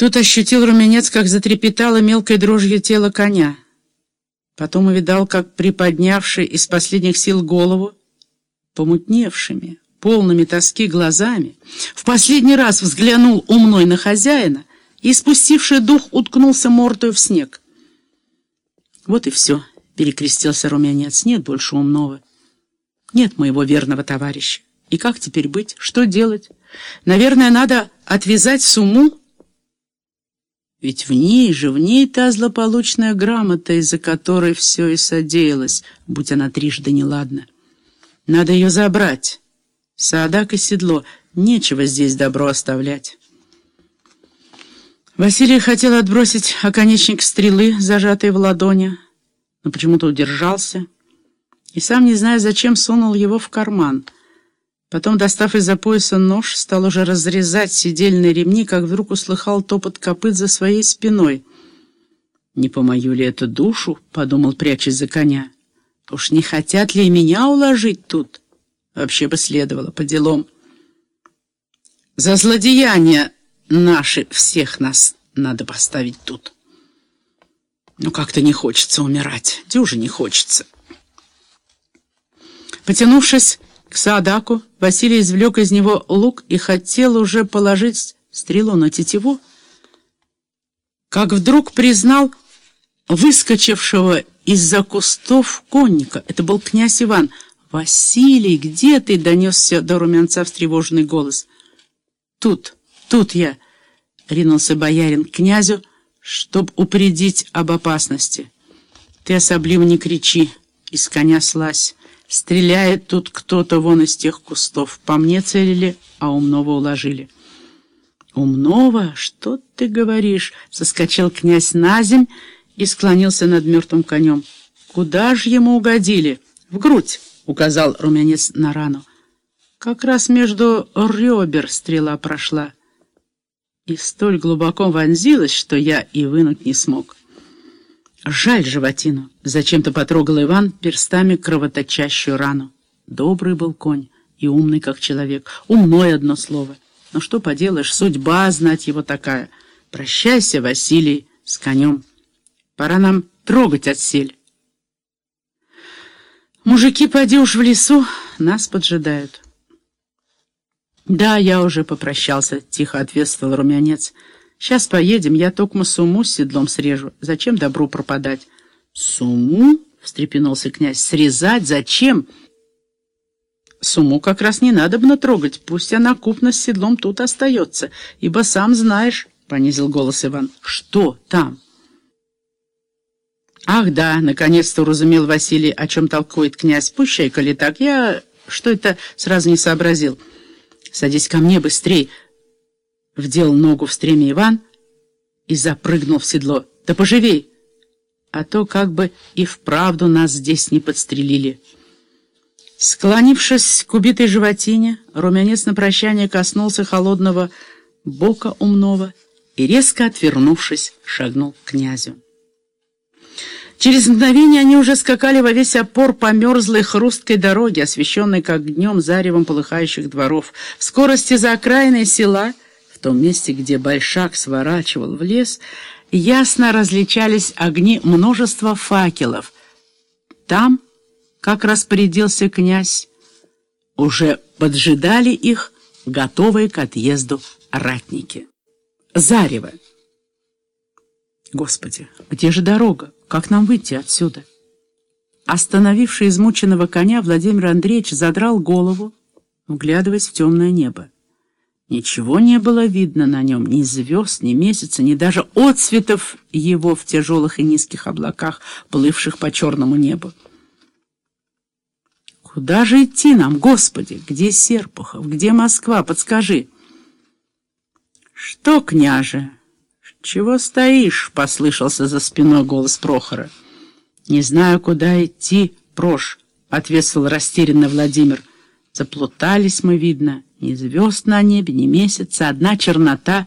Тут ощутил румянец, как затрепетало мелкой дрожью тело коня. Потом увидал, как приподнявший из последних сил голову, помутневшими, полными тоски глазами, в последний раз взглянул умной на хозяина и, спустивший дух, уткнулся мордою в снег. «Вот и все», — перекрестился румянец, — «нет больше умного, нет моего верного товарища. И как теперь быть? Что делать? Наверное, надо отвязать сумму ведь в ней же, в ней та злополучная грамота, из-за которой все и содеялось, будь она трижды неладна. Надо ее забрать. Садак и седло. Нечего здесь добро оставлять. Василий хотел отбросить оконечник стрелы, зажатой в ладони, но почему-то удержался и, сам не зная зачем, сунул его в карман — Потом, достав из-за пояса нож, стал уже разрезать сидельные ремни, как вдруг услыхал топот копыт за своей спиной. «Не по мою ли это душу?» — подумал, прячась за коня. «Уж не хотят ли меня уложить тут?» Вообще бы следовало, по делам. «За злодеяния наши всех нас надо поставить тут». Но как-то не хочется умирать, дюже не хочется. Потянувшись, к Саадаку Василий извлек из него лук и хотел уже положить стрелу на тетиву, как вдруг признал выскочившего из-за кустов конника. Это был князь Иван. «Василий, где ты?» — донесся до румянца встревоженный голос. «Тут, тут я!» — ринулся боярин к князю, чтоб упредить об опасности. «Ты особливо не кричи!» — из коня слазь. Стреляет тут кто-то вон из тех кустов. По мне целили, а умного уложили. «Умного? Что ты говоришь?» — соскочил князь на земь и склонился над мертвым конем. «Куда же ему угодили?» «В грудь», — указал румянец на рану. «Как раз между ребер стрела прошла» и столь глубоко вонзилась, что я и вынуть не смог. Жаль животину. Зачем-то потрогал Иван перстами кровоточащую рану. Добрый был конь и умный, как человек. Умной одно слово. Но что поделаешь, судьба знать его такая. Прощайся, Василий, с конем. Пора нам трогать отсель. Мужики, поди уж в лесу, нас поджидают. Да, я уже попрощался, тихо ответствовал румянец. Сейчас поедем, я токмо суму с седлом срежу. Зачем добру пропадать? Суму? — встрепенулся князь. Срезать? Зачем? Суму как раз не надо бы трогать. Пусть она купно с седлом тут остается. Ибо сам знаешь, — понизил голос Иван, — что там? Ах да, наконец-то уразумел Василий, о чем толкует князь. Пущай, коли так. Я что это сразу не сообразил. Садись ко мне быстрей вдел ногу в стреме Иван и запрыгнул в седло. «Да поживей! А то как бы и вправду нас здесь не подстрелили». Склонившись к убитой животине, румянец на прощание коснулся холодного бока умного и, резко отвернувшись, шагнул к князю. Через мгновение они уже скакали во весь опор по мерзлой хрусткой дороге, освещенной как днем заревом полыхающих дворов. В скорости за окраиной села — том месте, где Большак сворачивал в лес, ясно различались огни множества факелов. Там, как распорядился князь, уже поджидали их, готовые к отъезду ратники. Зарево. Господи, где же дорога? Как нам выйти отсюда? Остановивший измученного коня, Владимир Андреевич задрал голову, вглядываясь в темное небо. Ничего не было видно на нем, ни звезд, ни месяца, ни даже отцветов его в тяжелых и низких облаках, плывших по черному небу. Куда же идти нам, Господи? Где Серпухов? Где Москва? Подскажи. Что, княже? Чего стоишь? Послышался за спиной голос Прохора. Не знаю, куда идти, Прош, ответствовал растерянно Владимир. Заплутались мы, видно. Ни звезд на небе, ни месяца, одна чернота.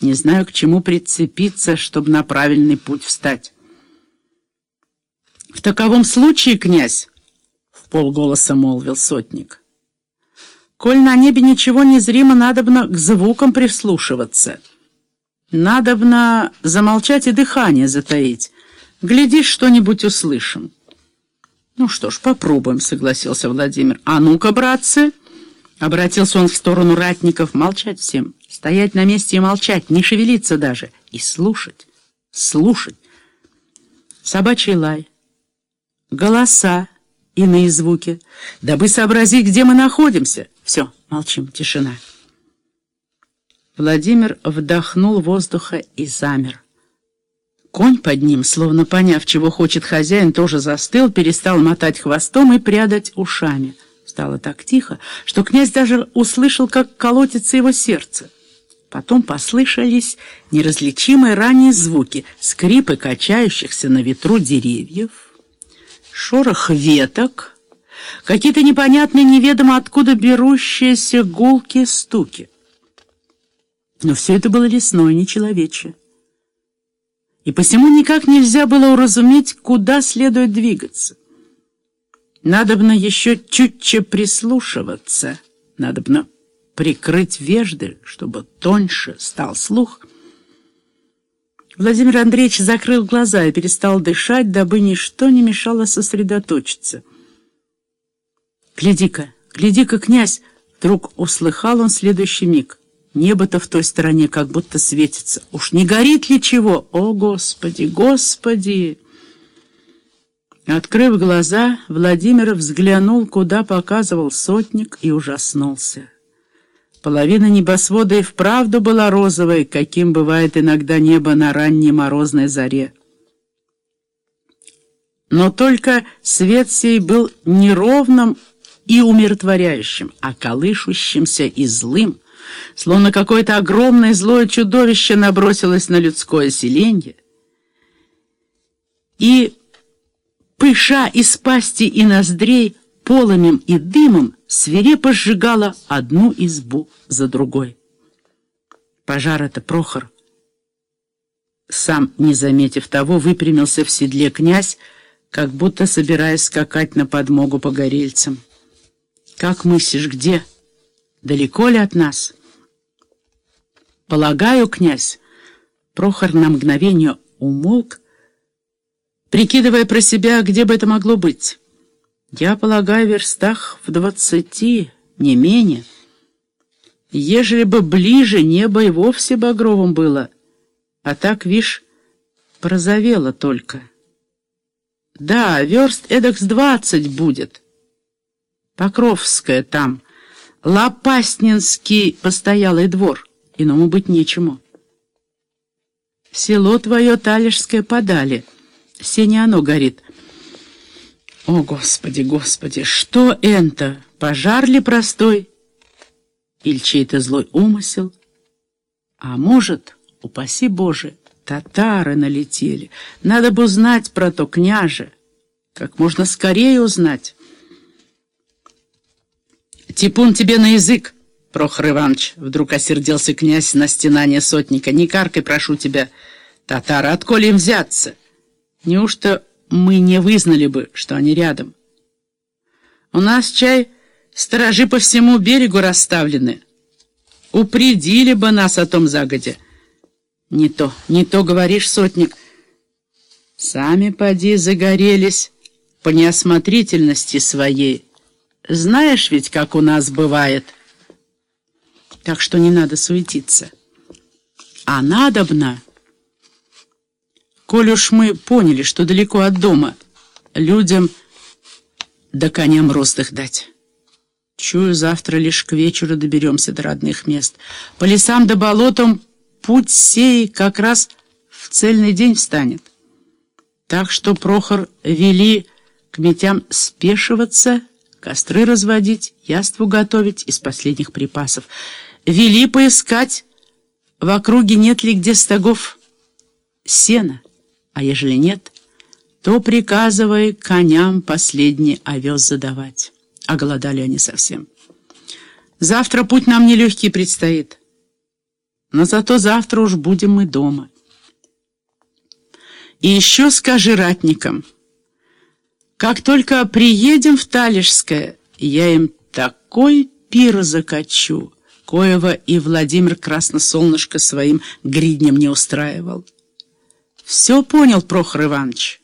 Не знаю, к чему прицепиться, чтобы на правильный путь встать. «В таковом случае, князь, — в полголоса молвил сотник, — коль на небе ничего не зримо, надобно к звукам прислушиваться». Надобно замолчать и дыхание затаить. Глядишь, что-нибудь услышим. Ну что ж, попробуем, согласился Владимир. А ну-ка, братцы! Обратился он в сторону ратников. Молчать всем. Стоять на месте и молчать, не шевелиться даже. И слушать, слушать. Собачий лай, голоса, иные звуки, дабы сообразить, где мы находимся. Все, молчим, тишина. Владимир вдохнул воздуха и замер. Конь под ним, словно поняв, чего хочет хозяин, тоже застыл, перестал мотать хвостом и прядать ушами. Стало так тихо, что князь даже услышал, как колотится его сердце. Потом послышались неразличимые ранее звуки, скрипы качающихся на ветру деревьев, шорох веток, какие-то непонятные, неведомо откуда берущиеся гулки, стуки. Но все это было лесное, не человечье. И посему никак нельзя было уразуметь, куда следует двигаться. Надобно еще чутче прислушиваться, надобно прикрыть вежды, чтобы тоньше стал слух. Владимир Андреевич закрыл глаза и перестал дышать, дабы ничто не мешало сосредоточиться. «Гляди-ка, гляди-ка, князь!» Вдруг услыхал он следующий миг. Небо-то в той стороне как будто светится. Уж не горит ли чего? О, Господи, Господи! Открыв глаза, Владимир взглянул, куда показывал сотник, и ужаснулся. Половина небосвода и вправду была розовой, каким бывает иногда небо на ранней морозной заре. Но только свет сей был неровным и умиротворяющим, а колышущимся и злым, словно какое-то огромное злое чудовище набросилось на людское селенье. И, пыша из пасти и ноздрей, полымем и дымом свирепо сжигала одну избу за другой. Пожар это Прохор. Сам, не заметив того, выпрямился в седле князь, как будто собираясь скакать на подмогу погорельцам. «Как мыслишь, где? Далеко ли от нас?» «Полагаю, князь...» Прохор на мгновение умолк, прикидывая про себя, где бы это могло быть. Я полагаю, верстах в двадцати, не менее. Ежели бы ближе, небо и вовсе багровым было, а так, вишь, прозовело только. Да, верст эдак с двадцать будет. Покровская там, Лопаснинский постоялый двор, иному быть нечему. Село твое Талишское подали, все не оно горит, о, Господи, Господи, что это? Пожар ли простой? Или чей-то злой умысел? А может, упаси Боже, татары налетели. Надо бы узнать про то, княже. Как можно скорее узнать. Типун тебе на язык, Прохор Иванович, вдруг осердился князь на стенание сотника. Не каркай, прошу тебя. Татары, отколи им взяться? Неужто мы не вызнали бы, что они рядом. У нас, чай, сторожи по всему берегу расставлены. Упредили бы нас о том загоде. Не то, не то, говоришь, сотник. Сами, поди, загорелись по неосмотрительности своей. Знаешь ведь, как у нас бывает. Так что не надо суетиться. А надобно... Коль уж мы поняли, что далеко от дома, людям да коням рост дать. Чую, завтра лишь к вечеру доберемся до родных мест. По лесам да болотам путь сей как раз в цельный день встанет. Так что, Прохор, вели к метям спешиваться, костры разводить, яству готовить из последних припасов. Вели поискать, в округе нет ли где стогов сена а ежели нет, то приказывай коням последний овес задавать. А голодали они совсем. Завтра путь нам нелегкий предстоит, но зато завтра уж будем мы дома. И еще скажи ратникам, как только приедем в Талишское, я им такой пир закачу, коего и Владимир Красносолнышко своим гриднем не устраивал. Все понял Прохор Иванович.